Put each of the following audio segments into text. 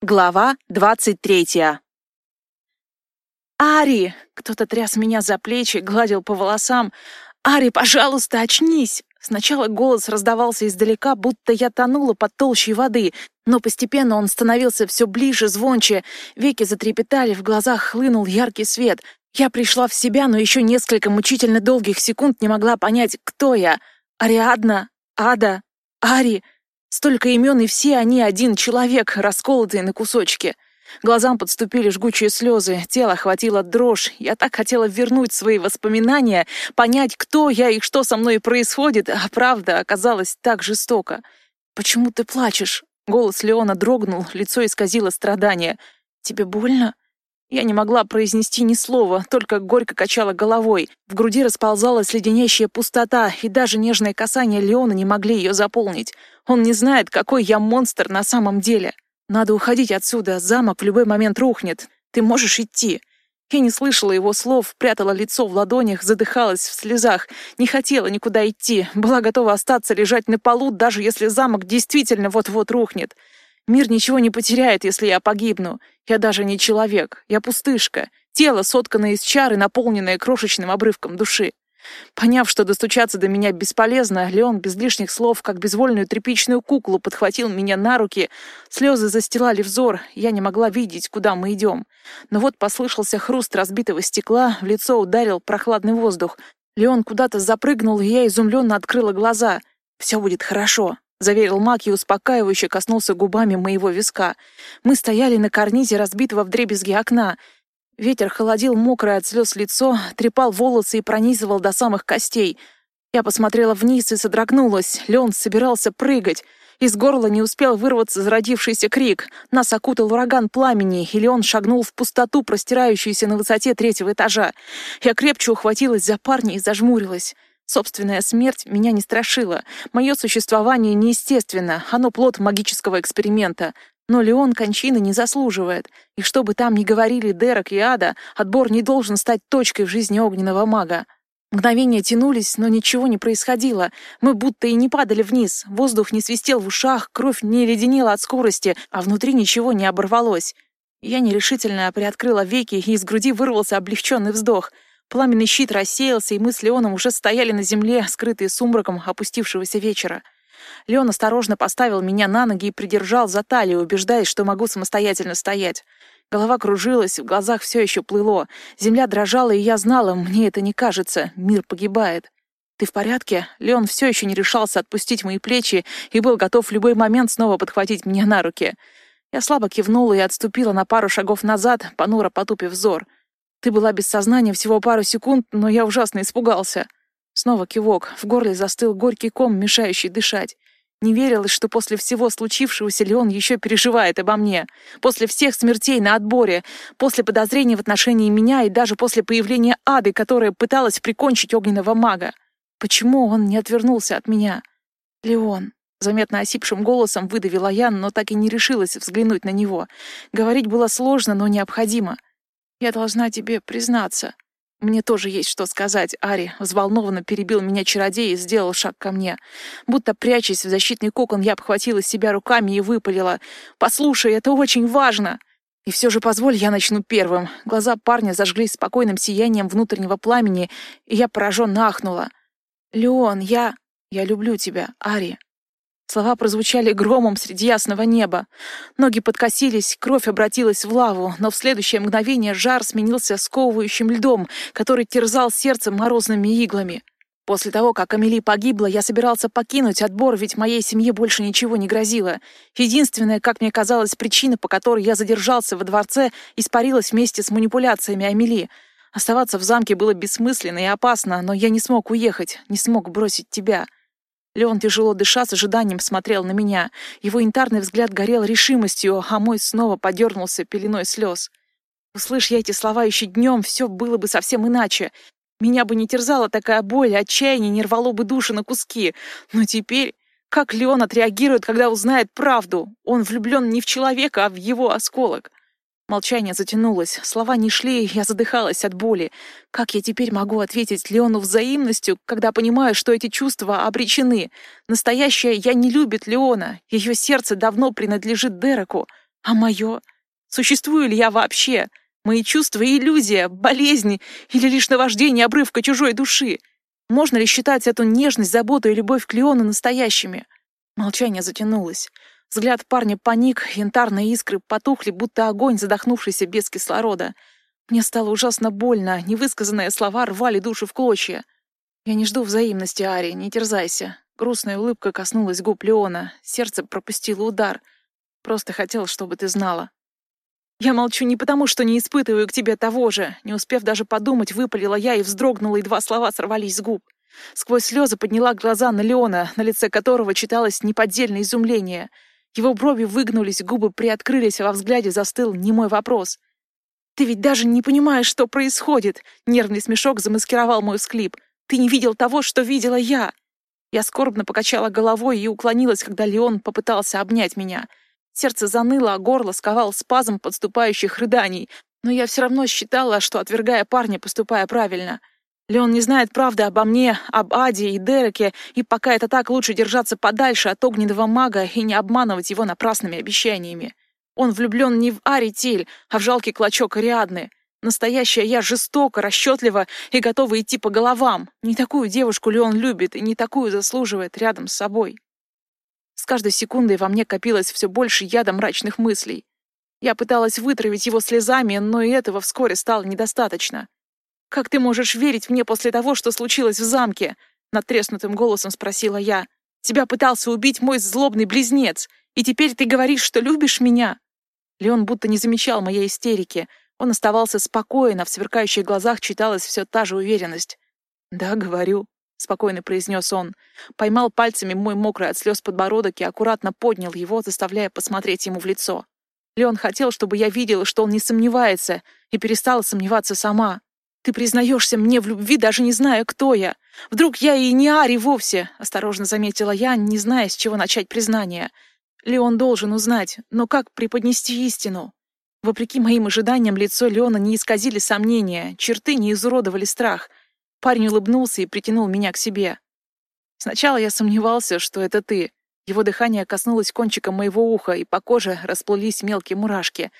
Глава двадцать третья. «Ари!» — кто-то тряс меня за плечи, гладил по волосам. «Ари, пожалуйста, очнись!» Сначала голос раздавался издалека, будто я тонула под толщей воды, но постепенно он становился все ближе, звонче. Веки затрепетали, в глазах хлынул яркий свет. Я пришла в себя, но еще несколько мучительно долгих секунд не могла понять, кто я. Ариадна? Ада? Ари? Столько имен, и все они один человек, расколотый на кусочки. Глазам подступили жгучие слезы, тело охватило дрожь. Я так хотела вернуть свои воспоминания, понять, кто я и что со мной происходит, а правда оказалась так жестоко. «Почему ты плачешь?» Голос Леона дрогнул, лицо исказило страдание. «Тебе больно?» Я не могла произнести ни слова, только горько качала головой. В груди расползалась леденящая пустота, и даже нежные касания Леона не могли ее заполнить. Он не знает, какой я монстр на самом деле. Надо уходить отсюда, замок в любой момент рухнет. Ты можешь идти. Я не слышала его слов, прятала лицо в ладонях, задыхалась в слезах, не хотела никуда идти, была готова остаться лежать на полу, даже если замок действительно вот-вот рухнет. Мир ничего не потеряет, если я погибну. Я даже не человек, я пустышка, тело, сотканное из чар и наполненное крошечным обрывком души. Поняв, что достучаться до меня бесполезно, Леон без лишних слов, как безвольную тряпичную куклу, подхватил меня на руки. Слезы застилали взор, я не могла видеть, куда мы идем. Но вот послышался хруст разбитого стекла, в лицо ударил прохладный воздух. Леон куда-то запрыгнул, и я изумленно открыла глаза. «Все будет хорошо», — заверил Мак и успокаивающе коснулся губами моего виска. Мы стояли на карнизе разбитого вдребезги окна. Ветер холодил мокрое от слез лицо, трепал волосы и пронизывал до самых костей. Я посмотрела вниз и содрогнулась. Леон собирался прыгать. Из горла не успел вырваться зародившийся крик. Нас окутал ураган пламени, и Леон шагнул в пустоту, простирающуюся на высоте третьего этажа. Я крепче ухватилась за парня и зажмурилась. Собственная смерть меня не страшила. Мое существование неестественно, оно плод магического эксперимента. Но Леон кончины не заслуживает. И что бы там ни говорили Дерек и Ада, отбор не должен стать точкой в жизни огненного мага. Мгновения тянулись, но ничего не происходило. Мы будто и не падали вниз. Воздух не свистел в ушах, кровь не леденела от скорости, а внутри ничего не оборвалось. Я нерешительно приоткрыла веки, и из груди вырвался облегченный вздох — Пламенный щит рассеялся, и мы с Леоном уже стояли на земле, скрытые сумраком опустившегося вечера. Леон осторожно поставил меня на ноги и придержал за талию, убеждаясь, что могу самостоятельно стоять. Голова кружилась, в глазах все еще плыло. Земля дрожала, и я знала, мне это не кажется, мир погибает. «Ты в порядке?» Леон все еще не решался отпустить мои плечи и был готов в любой момент снова подхватить меня на руки. Я слабо кивнула и отступила на пару шагов назад, понуро потупив взор — ты была без сознания всего пару секунд, но я ужасно испугался. Снова кивок. В горле застыл горький ком, мешающий дышать. Не верилось, что после всего случившегося Леон еще переживает обо мне. После всех смертей на отборе, после подозрений в отношении меня и даже после появления Ады, которая пыталась прикончить огненного мага. Почему он не отвернулся от меня? Леон. Заметно осипшим голосом выдавила я, но так и не решилась взглянуть на него. Говорить было сложно, но необходимо. Я должна тебе признаться. Мне тоже есть что сказать, Ари. Взволнованно перебил меня чародей и сделал шаг ко мне. Будто прячась в защитный кокон, я обхватила себя руками и выпалила. «Послушай, это очень важно!» И все же позволь, я начну первым. Глаза парня зажглись спокойным сиянием внутреннего пламени, и я пораженно ахнула. «Леон, я... я люблю тебя, Ари». Слова прозвучали громом среди ясного неба. Ноги подкосились, кровь обратилась в лаву, но в следующее мгновение жар сменился сковывающим льдом, который терзал сердце морозными иглами. После того, как Амели погибла, я собирался покинуть отбор, ведь моей семье больше ничего не грозило. Единственная, как мне казалось, причина, по которой я задержался во дворце, испарилась вместе с манипуляциями Амели. Оставаться в замке было бессмысленно и опасно, но я не смог уехать, не смог бросить тебя. Леон, тяжело дыша, с ожиданием смотрел на меня. Его янтарный взгляд горел решимостью, а мой снова подернулся пеленой слез. Услышь я эти слова еще днем, все было бы совсем иначе. Меня бы не терзала такая боль, отчаяние не рвало бы души на куски. Но теперь... Как Леон отреагирует, когда узнает правду? Он влюблен не в человека, а в его осколок. Молчание затянулось, слова не шли, я задыхалась от боли. Как я теперь могу ответить Леону взаимностью, когда понимаю, что эти чувства обречены? Настоящая я не любит Леона, ее сердце давно принадлежит Дереку. А мое? Существую ли я вообще? Мои чувства — иллюзия, болезни или лишь наваждение обрывка чужой души? Можно ли считать эту нежность, заботу и любовь к Леону настоящими? Молчание затянулось. Взгляд парня паник, янтарные искры потухли, будто огонь, задохнувшийся без кислорода. Мне стало ужасно больно, невысказанные слова рвали душу в клочья. «Я не жду взаимности, Ари, не терзайся». Грустная улыбка коснулась губ Леона, сердце пропустило удар. «Просто хотел, чтобы ты знала». «Я молчу не потому, что не испытываю к тебе того же». Не успев даже подумать, выпалила я и вздрогнула, и два слова сорвались с губ. Сквозь слезы подняла глаза на Леона, на лице которого читалось неподдельное изумление. Его брови выгнулись, губы приоткрылись, а во взгляде застыл немой вопрос. «Ты ведь даже не понимаешь, что происходит!» Нервный смешок замаскировал мой всклип. «Ты не видел того, что видела я!» Я скорбно покачала головой и уклонилась, когда Леон попытался обнять меня — Сердце заныло, а горло сковал спазм подступающих рыданий. Но я все равно считала, что, отвергая парня, поступая правильно. Леон не знает правды обо мне, об Аде и Дереке, и пока это так, лучше держаться подальше от огненного мага и не обманывать его напрасными обещаниями. Он влюблен не в Ари Тиль, а в жалкий клочок Ариадны. Настоящая я жестоко, расчетлива и готова идти по головам. Не такую девушку Леон любит и не такую заслуживает рядом с собой. С каждой секундой во мне копилось все больше яда мрачных мыслей. Я пыталась вытравить его слезами, но и этого вскоре стало недостаточно. «Как ты можешь верить мне после того, что случилось в замке?» — надтреснутым голосом спросила я. «Тебя пытался убить мой злобный близнец, и теперь ты говоришь, что любишь меня?» Леон будто не замечал моей истерики. Он оставался спокоен, а в сверкающих глазах читалась все та же уверенность. «Да, говорю», — спокойно произнес он. Поймал пальцами мой мокрый от слез подбородок и аккуратно поднял его, заставляя посмотреть ему в лицо. Леон хотел, чтобы я видела, что он не сомневается, и перестала сомневаться сама. «Ты признаешься мне в любви, даже не зная, кто я. Вдруг я и не Ари вовсе», — осторожно заметила я, не зная, с чего начать признание. Леон должен узнать, но как преподнести истину? Вопреки моим ожиданиям, лицо Леона не исказили сомнения, черты не изуродовали страх — Парень улыбнулся и притянул меня к себе. Сначала я сомневался, что это ты. Его дыхание коснулось кончика моего уха, и по коже расплылись мелкие мурашки.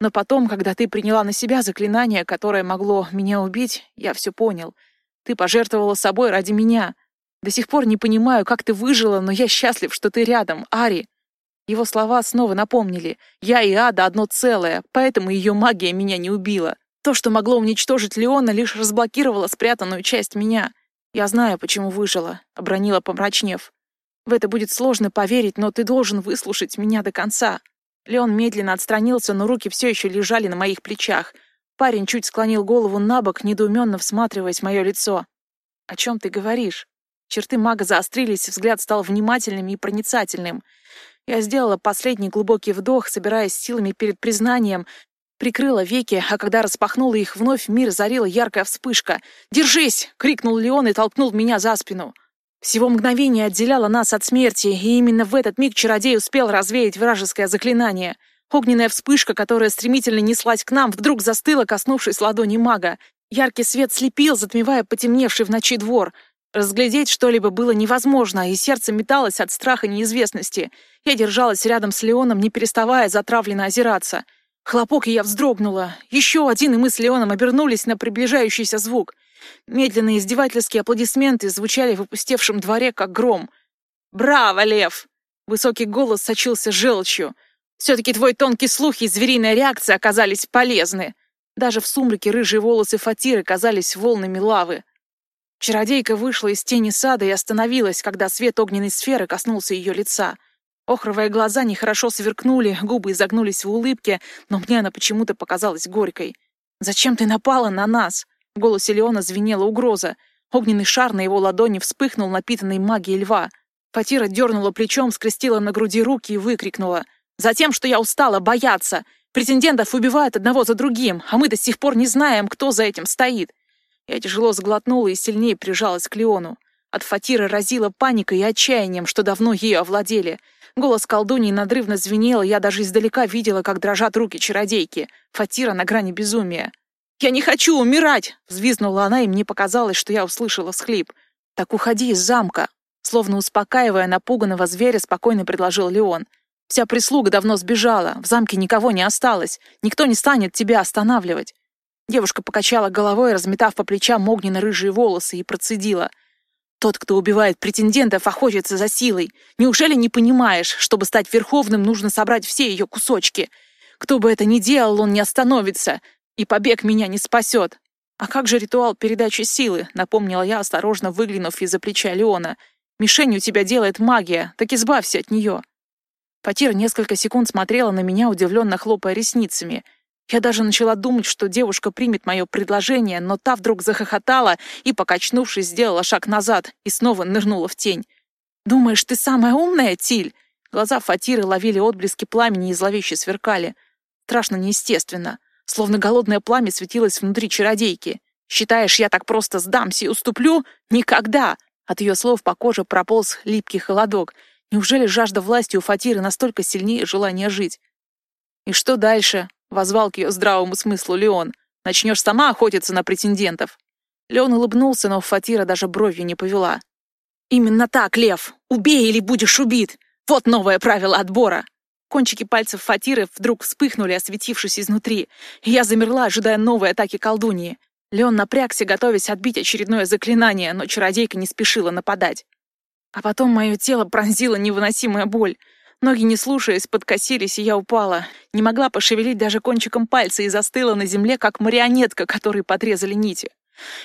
Но потом, когда ты приняла на себя заклинание, которое могло меня убить, я все понял. Ты пожертвовала собой ради меня. До сих пор не понимаю, как ты выжила, но я счастлив, что ты рядом, Ари. Его слова снова напомнили. Я и Ада одно целое, поэтому ее магия меня не убила. То, что могло уничтожить Леона, лишь разблокировало спрятанную часть меня. Я знаю, почему выжила, — обронила, помрачнев. В это будет сложно поверить, но ты должен выслушать меня до конца. Леон медленно отстранился, но руки все еще лежали на моих плечах. Парень чуть склонил голову на бок, недоуменно всматриваясь в мое лицо. «О чем ты говоришь?» Черты мага заострились, взгляд стал внимательным и проницательным. Я сделала последний глубокий вдох, собираясь силами перед признанием, Прикрыла веки, а когда распахнула их вновь, мир зарила яркая вспышка. «Держись!» — крикнул Леон и толкнул меня за спину. Всего мгновение отделяло нас от смерти, и именно в этот миг чародей успел развеять вражеское заклинание. Огненная вспышка, которая стремительно неслась к нам, вдруг застыла, коснувшись ладони мага. Яркий свет слепил, затмевая потемневший в ночи двор. Разглядеть что-либо было невозможно, и сердце металось от страха неизвестности. Я держалась рядом с Леоном, не переставая затравленно озираться — Хлопок, и я вздрогнула. Еще один, и мы с Леоном обернулись на приближающийся звук. Медленные издевательские аплодисменты звучали в опустевшем дворе, как гром. «Браво, Лев!» Высокий голос сочился желчью. «Все-таки твой тонкий слух и звериная реакция оказались полезны!» Даже в сумраке рыжие волосы Фатиры казались волнами лавы. Чародейка вышла из тени сада и остановилась, когда свет огненной сферы коснулся ее лица — Охровые глаза нехорошо сверкнули, губы изогнулись в улыбке, но мне она почему-то показалась горькой. «Зачем ты напала на нас?» В голосе Леона звенела угроза. Огненный шар на его ладони вспыхнул напитанной магией льва. Фатира дернула плечом, скрестила на груди руки и выкрикнула. «Затем, что я устала бояться! Претендентов убивают одного за другим, а мы до сих пор не знаем, кто за этим стоит!» Я тяжело сглотнула и сильнее прижалась к Леону. От Фатиры разила паникой и отчаянием, что давно ею овладели — Голос колдуньи надрывно звенел, я даже издалека видела, как дрожат руки чародейки. Фатира на грани безумия. «Я не хочу умирать!» — взвизгнула она, и мне показалось, что я услышала всхлип. «Так уходи из замка!» Словно успокаивая напуганного зверя, спокойно предложил Леон. Вся прислуга давно сбежала, в замке никого не осталось, никто не станет тебя останавливать. Девушка покачала головой, разметав по плечам огненно-рыжие волосы, и процедила. «Тот, кто убивает претендентов, охотится за силой. Неужели не понимаешь, чтобы стать верховным, нужно собрать все ее кусочки? Кто бы это ни делал, он не остановится, и побег меня не спасет. А как же ритуал передачи силы?» — напомнила я, осторожно выглянув из-за плеча Леона. «Мишень у тебя делает магия, так избавься от нее». Фатир несколько секунд смотрела на меня, удивленно хлопая ресницами — я даже начала думать, что девушка примет мое предложение, но та вдруг захохотала и, покачнувшись, сделала шаг назад и снова нырнула в тень. «Думаешь, ты самая умная, Тиль?» Глаза Фатиры ловили отблески пламени и зловеще сверкали. Страшно неестественно, словно голодное пламя светилось внутри чародейки. «Считаешь, я так просто сдамся и уступлю? Никогда!» От ее слов по коже прополз липкий холодок. Неужели жажда власти у Фатиры настолько сильнее желания жить? «И что дальше?» — возвал к ее здравому смыслу Леон. «Начнешь сама охотиться на претендентов». Леон улыбнулся, но Фатира даже бровью не повела. «Именно так, Лев! Убей или будешь убит! Вот новое правило отбора!» Кончики пальцев Фатиры вдруг вспыхнули, осветившись изнутри, я замерла, ожидая новой атаки колдуньи. Леон напрягся, готовясь отбить очередное заклинание, но чародейка не спешила нападать. А потом мое тело пронзила невыносимая боль — Ноги, не слушаясь, подкосились, и я упала. Не могла пошевелить даже кончиком пальца и застыла на земле, как марионетка, которой подрезали нити.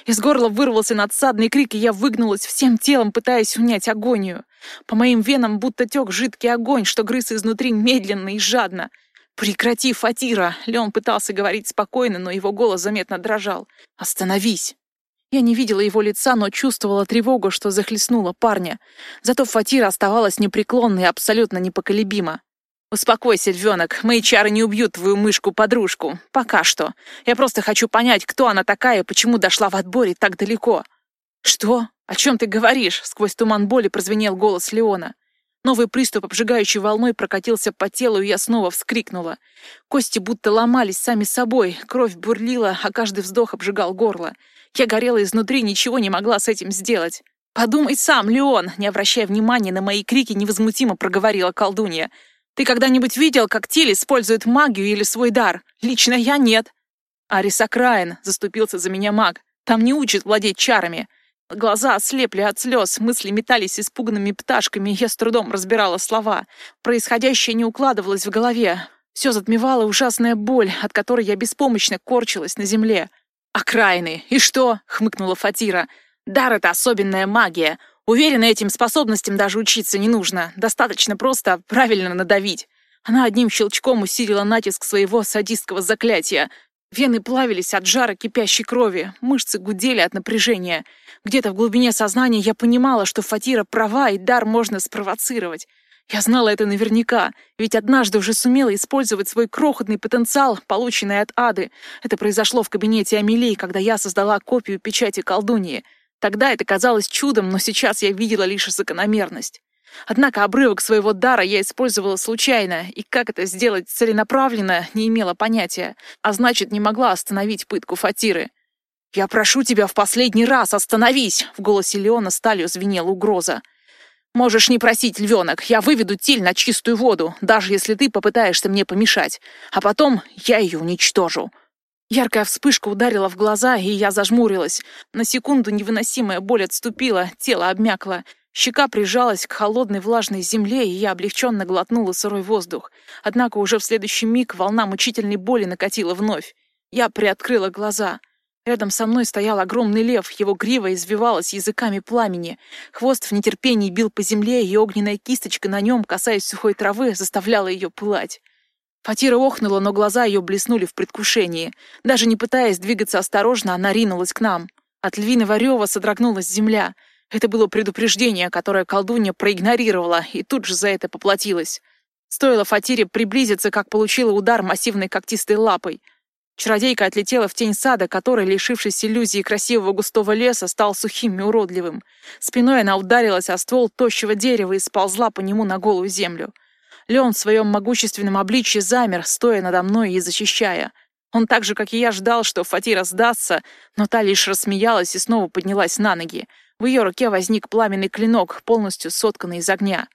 Из горла вырвался надсадный крик, и я выгнулась всем телом, пытаясь унять агонию. По моим венам будто тек жидкий огонь, что грыз изнутри медленно и жадно. «Прекрати, Фатира!» Леон пытался говорить спокойно, но его голос заметно дрожал. «Остановись!» Я не видела его лица, но чувствовала тревогу, что захлестнула парня. Зато Фатира оставалась непреклонной и абсолютно непоколебима. «Успокойся, львенок, мои чары не убьют твою мышку-подружку. Пока что. Я просто хочу понять, кто она такая и почему дошла в отборе так далеко». «Что? О чем ты говоришь?» — сквозь туман боли прозвенел голос Леона. Новый приступ обжигающей волной прокатился по телу, и я снова вскрикнула. Кости будто ломались сами собой, кровь бурлила, а каждый вздох обжигал горло. Я горела изнутри, ничего не могла с этим сделать. «Подумай сам, Леон!» Не обращая внимания на мои крики, невозмутимо проговорила колдунья. «Ты когда-нибудь видел, как Тиль использует магию или свой дар? Лично я нет». «Арис Акраин», — заступился за меня маг. «Там не учат владеть чарами». Глаза ослепли от слез, мысли метались испуганными пташками, я с трудом разбирала слова. Происходящее не укладывалось в голове. Все затмевала ужасная боль, от которой я беспомощно корчилась на земле. «Окраины! И что?» — хмыкнула Фатира. «Дар — это особенная магия. Уверена, этим способностям даже учиться не нужно. Достаточно просто правильно надавить». Она одним щелчком усилила натиск своего садистского заклятия. Вены плавились от жара кипящей крови, мышцы гудели от напряжения. Где-то в глубине сознания я понимала, что Фатира права, и дар можно спровоцировать. Я знала это наверняка, ведь однажды уже сумела использовать свой крохотный потенциал, полученный от Ады. Это произошло в кабинете Амелии, когда я создала копию печати колдуньи. Тогда это казалось чудом, но сейчас я видела лишь закономерность. Однако обрывок своего дара я использовала случайно, и как это сделать целенаправленно, не имела понятия, а значит, не могла остановить пытку Фатиры. «Я прошу тебя в последний раз, остановись!» В голосе Леона сталью звенела угроза. «Можешь не просить, львенок, я выведу Тиль на чистую воду, даже если ты попытаешься мне помешать, а потом я ее уничтожу». Яркая вспышка ударила в глаза, и я зажмурилась. На секунду невыносимая боль отступила, тело обмякло. Щека прижалась к холодной влажной земле, и я облегченно глотнула сырой воздух. Однако уже в следующий миг волна мучительной боли накатила вновь. Я приоткрыла глаза — Рядом со мной стоял огромный лев, его грива извивалась языками пламени. Хвост в нетерпении бил по земле, и огненная кисточка на нем, касаясь сухой травы, заставляла ее пылать. Фатира охнула, но глаза ее блеснули в предвкушении. Даже не пытаясь двигаться осторожно, она ринулась к нам. От львиного рева содрогнулась земля. Это было предупреждение, которое колдунья проигнорировала, и тут же за это поплатилась. Стоило Фатире приблизиться, как получила удар массивной когтистой лапой. Чародейка отлетела в тень сада, который, лишившись иллюзии красивого густого леса, стал сухим и уродливым. Спиной она ударилась о ствол тощего дерева и сползла по нему на голую землю. Леон в своем могущественном обличье замер, стоя надо мной и защищая. Он так же, как и я, ждал, что Фатира сдастся, но та лишь рассмеялась и снова поднялась на ноги. В ее руке возник пламенный клинок, полностью сотканный из огня.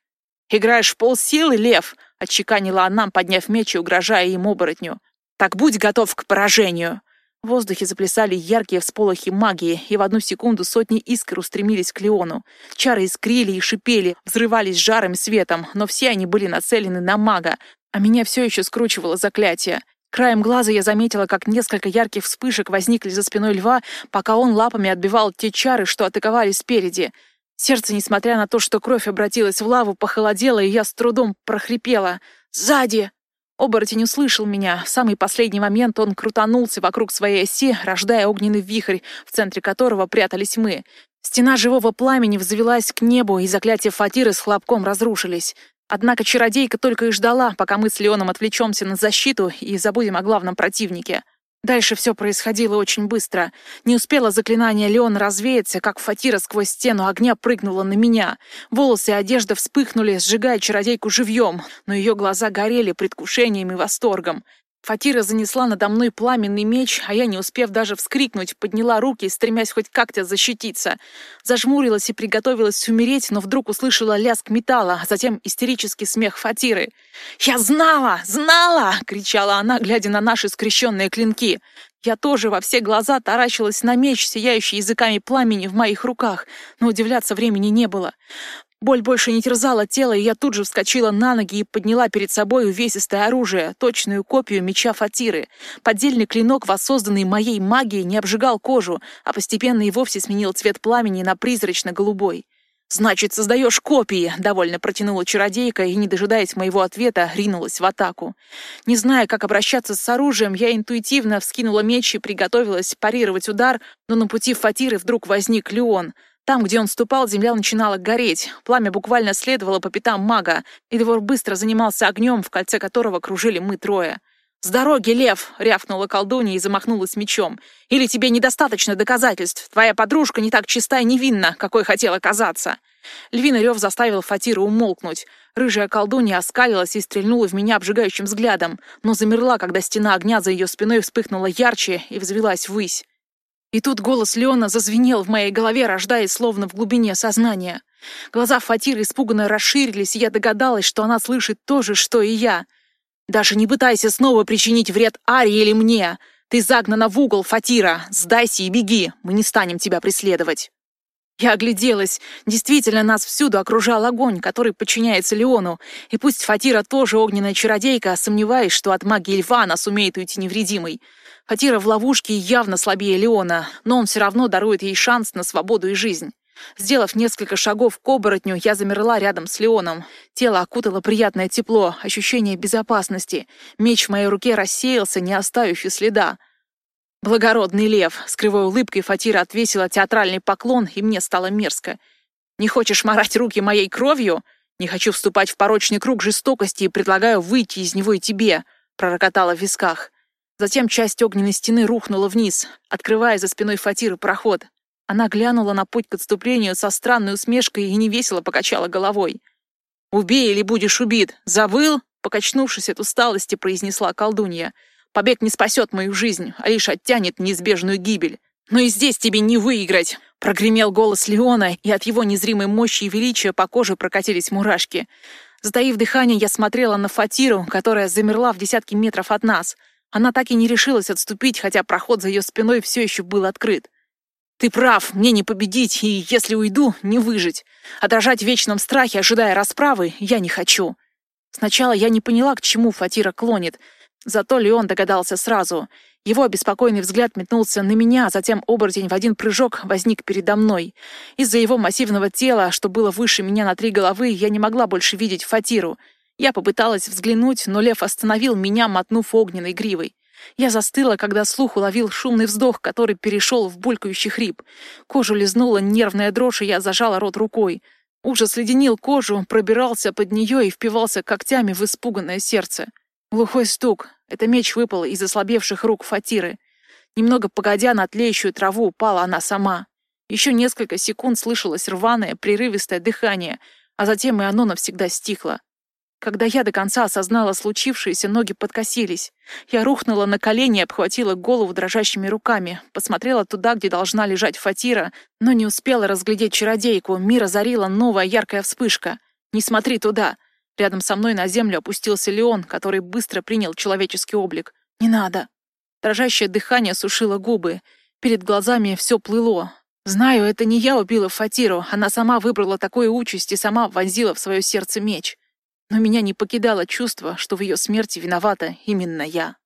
«Играешь в полсилы, лев!» — отчеканила она, подняв меч и угрожая им оборотню. «Так будь готов к поражению!» В воздухе заплясали яркие всполохи магии, и в одну секунду сотни искр устремились к Леону. Чары искрили и шипели, взрывались жаром и светом, но все они были нацелены на мага, а меня все еще скручивало заклятие. Краем глаза я заметила, как несколько ярких вспышек возникли за спиной льва, пока он лапами отбивал те чары, что атаковали спереди. Сердце, несмотря на то, что кровь обратилась в лаву, похолодело, и я с трудом прохрипела. «Сзади!» Оборотень услышал меня. В самый последний момент он крутанулся вокруг своей оси, рождая огненный вихрь, в центре которого прятались мы. Стена живого пламени взвелась к небу, и заклятия Фатиры с хлопком разрушились. Однако чародейка только и ждала, пока мы с Леоном отвлечемся на защиту и забудем о главном противнике. Дальше все происходило очень быстро. Не успело заклинание Леона развеяться, как Фатира сквозь стену огня прыгнула на меня. Волосы и одежда вспыхнули, сжигая чародейку живьем, но ее глаза горели предвкушением и восторгом. Фатира занесла надо мной пламенный меч, а я, не успев даже вскрикнуть, подняла руки, стремясь хоть как-то защититься. Зажмурилась и приготовилась умереть, но вдруг услышала лязг металла, а затем истерический смех Фатиры. «Я знала! Знала!» — кричала она, глядя на наши скрещенные клинки. Я тоже во все глаза таращилась на меч, сияющий языками пламени в моих руках, но удивляться времени не было. Боль больше не терзала тело, и я тут же вскочила на ноги и подняла перед собой увесистое оружие, точную копию меча Фатиры. Поддельный клинок, воссозданный моей магией, не обжигал кожу, а постепенно и вовсе сменил цвет пламени на призрачно-голубой. «Значит, создаешь копии!» — довольно протянула чародейка и, не дожидаясь моего ответа, ринулась в атаку. Не зная, как обращаться с оружием, я интуитивно вскинула меч и приготовилась парировать удар, но на пути Фатиры вдруг возник Леон — там, где он ступал, земля начинала гореть. Пламя буквально следовало по пятам мага, и двор быстро занимался огнем, в кольце которого кружили мы трое. «С дороги, лев!» — рявкнула колдунья и замахнулась мечом. «Или тебе недостаточно доказательств? Твоя подружка не так чиста и невинна, какой хотела казаться!» Львиный рев заставил Фатира умолкнуть. Рыжая колдунья оскалилась и стрельнула в меня обжигающим взглядом, но замерла, когда стена огня за ее спиной вспыхнула ярче и взвелась ввысь. И тут голос Леона зазвенел в моей голове, рождаясь словно в глубине сознания. Глаза Фатиры испуганно расширились, и я догадалась, что она слышит то же, что и я. «Даже не пытайся снова причинить вред Аре или мне! Ты загнана в угол, Фатира! Сдайся и беги! Мы не станем тебя преследовать!» Я огляделась. Действительно, нас всюду окружал огонь, который подчиняется Леону. И пусть Фатира тоже огненная чародейка, сомневаюсь, что от магии льва она сумеет уйти невредимой. Фатира в ловушке явно слабее Леона, но он все равно дарует ей шанс на свободу и жизнь. Сделав несколько шагов к оборотню, я замерла рядом с Леоном. Тело окутало приятное тепло, ощущение безопасности. Меч в моей руке рассеялся, не оставив и следа. «Благородный лев!» — с кривой улыбкой Фатира отвесила театральный поклон, и мне стало мерзко. «Не хочешь морать руки моей кровью? Не хочу вступать в порочный круг жестокости и предлагаю выйти из него и тебе!» — пророкотала в висках. Затем часть огненной стены рухнула вниз, открывая за спиной Фатиры проход. Она глянула на путь к отступлению со странной усмешкой и невесело покачала головой. «Убей или будешь убит! Забыл?» Покачнувшись от усталости, произнесла колдунья. «Побег не спасет мою жизнь, а лишь оттянет неизбежную гибель. Но и здесь тебе не выиграть!» Прогремел голос Леона, и от его незримой мощи и величия по коже прокатились мурашки. Затаив дыхание, я смотрела на Фатиру, которая замерла в десятки метров от нас — она так и не решилась отступить, хотя проход за ее спиной все еще был открыт. «Ты прав, мне не победить, и если уйду, не выжить. А в вечном страхе, ожидая расправы, я не хочу». Сначала я не поняла, к чему Фатира клонит, зато Леон догадался сразу. Его обеспокоенный взгляд метнулся на меня, а затем оборотень в один прыжок возник передо мной. Из-за его массивного тела, что было выше меня на три головы, я не могла больше видеть Фатиру — я попыталась взглянуть, но лев остановил меня, мотнув огненной гривой. Я застыла, когда слух уловил шумный вздох, который перешел в булькающий хрип. Кожу лизнула нервная дрожь, и я зажала рот рукой. Ужас леденил кожу, пробирался под нее и впивался когтями в испуганное сердце. Глухой стук. Это меч выпал из ослабевших рук Фатиры. Немного погодя на тлеющую траву, упала она сама. Еще несколько секунд слышалось рваное, прерывистое дыхание, а затем и оно навсегда стихло. Когда я до конца осознала случившееся, ноги подкосились. Я рухнула на колени и обхватила голову дрожащими руками, посмотрела туда, где должна лежать Фатира, но не успела разглядеть чародейку, мир озарила новая яркая вспышка. Не смотри туда!» Рядом со мной на землю опустился Леон, который быстро принял человеческий облик. «Не надо!» Дрожащее дыхание сушило губы. Перед глазами все плыло. Знаю, это не я убила Фатиру, она сама выбрала такую участь и сама вонзила в свое сердце меч. Но меня не покидало чувство, что в ее смерти виновата именно я.